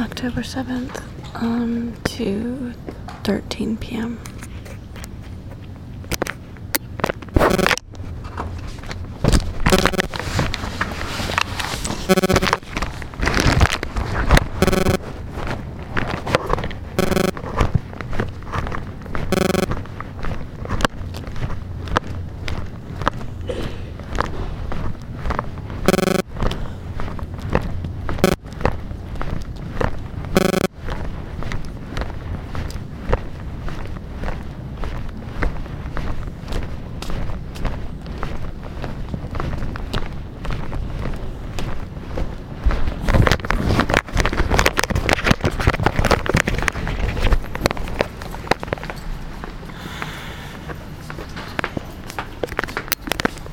October 7th um, to 13 p.m.